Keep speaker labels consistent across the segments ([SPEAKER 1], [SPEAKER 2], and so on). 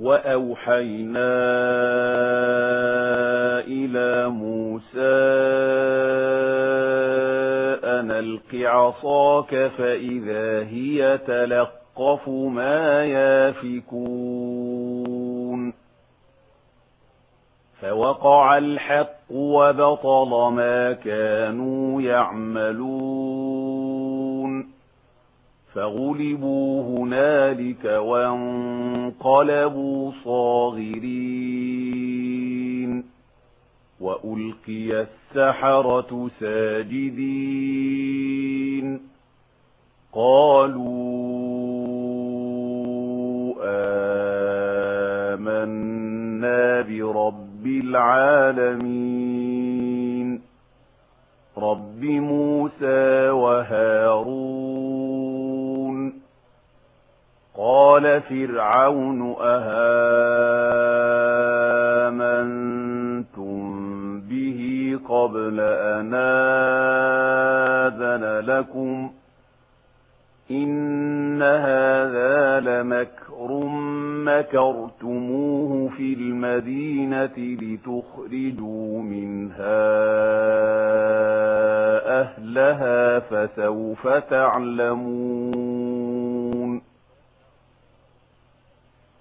[SPEAKER 1] وأوحينا إلى موسى أن ألق عصاك فإذا هي تلقف ما يافكون فوقع الحق وبطل ما كانوا يعملون فغلبوا هنالك وانقلبوا صاغرين وألقي السحرة ساجدين قالوا قال فرعون أهامنتم به قبل أن آذن لكم إن هذا لمكر مكرتموه في المدينة لتخرجوا منها أهلها فسوف تعلمون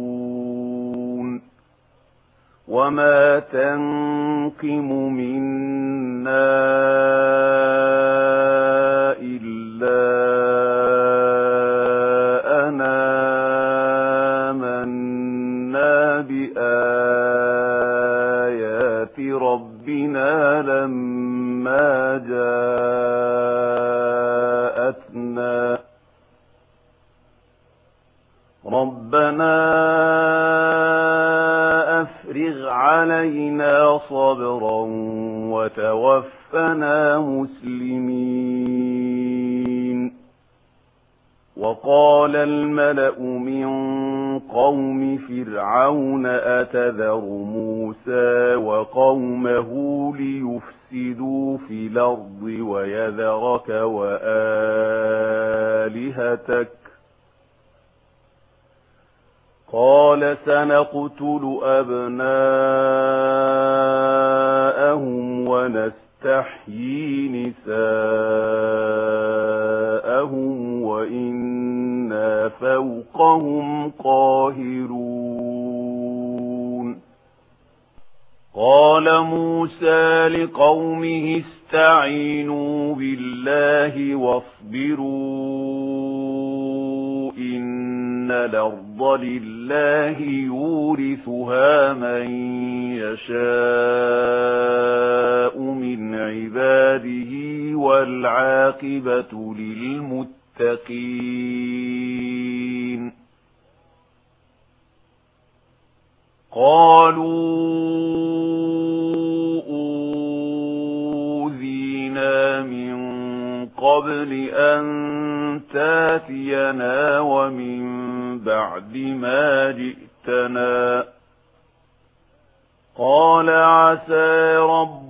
[SPEAKER 1] غالبون وما تنقم منا إلا أنا منا بآخر وتوفنا مسلمين. وقال الملأ من قوم فرعون أتذر موسى وقومه ليفسدوا في الأرض ويذرك وآلهتك. قال سنقتل أبناء نساءهم ونستحيي نساءهم وإنا فوقهم قاهرون قال موسى لقومه استعينوا بالله واصبروا إن الأرض لله يورثها من يشاء والعاقبة للمتقين. قالوا أوذينا من قبل أن تاتينا ومن بعد ما جئتنا. قال عسى رب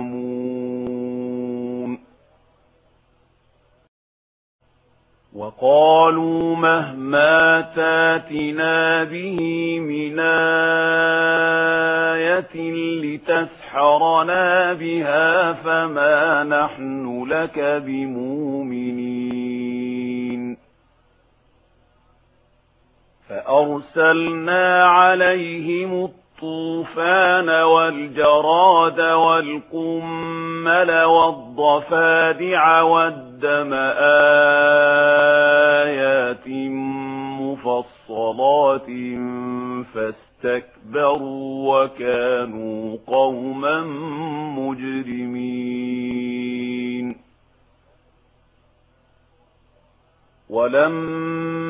[SPEAKER 1] لتسحرنا بها فما نحن لك بمؤمنين. فأرسلنا عليهم الطوفان والجراد والقمل والضفادع والدم آيات مفصلات فاستكبروا اسْتَكْبَرُوا وَكَانُوا قَوْمًا مُجْرِمِينَ وَلَمَّا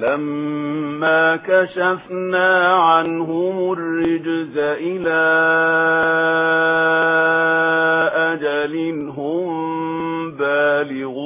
[SPEAKER 1] فلما كشفنا عنهم الرجز إلى أجل هم بالغون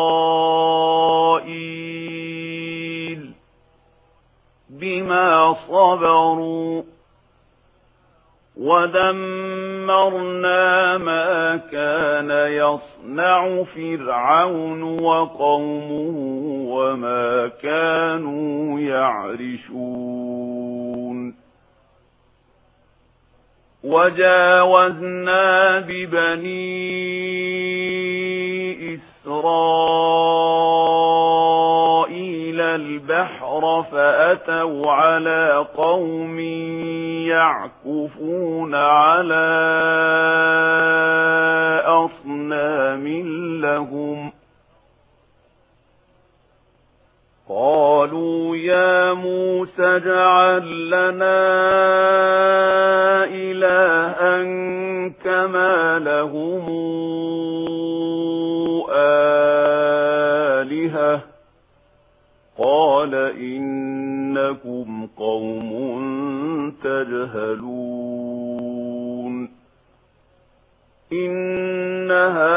[SPEAKER 1] صبروا ودمرنا ما كان يصنع فرعون وقومه وما كانوا يعرشون وجاوزنا ببني إسرائيل البحر فأتوا على قوم يعكفون على أصنام لهم. قالوا يا موسى اجعل لنا إلها كما لهم قوم تجهلون إنها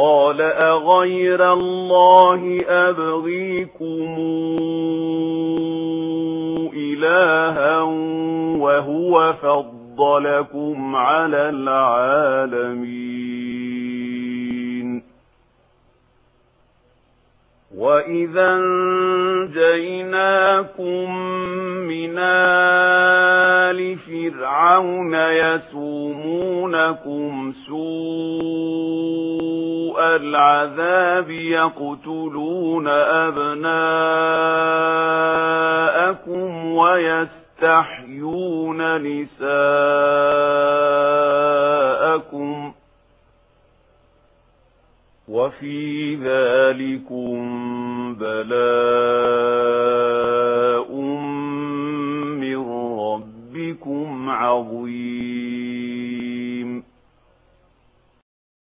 [SPEAKER 1] قال أغير الله أبغيكم إلها وهو فضلكم على العالمين. وإذا انجيناكم من آل فرعون يسومونكم سورا العذاب يقتلون أبناءكم ويستحيون نساءكم وفي ذلكم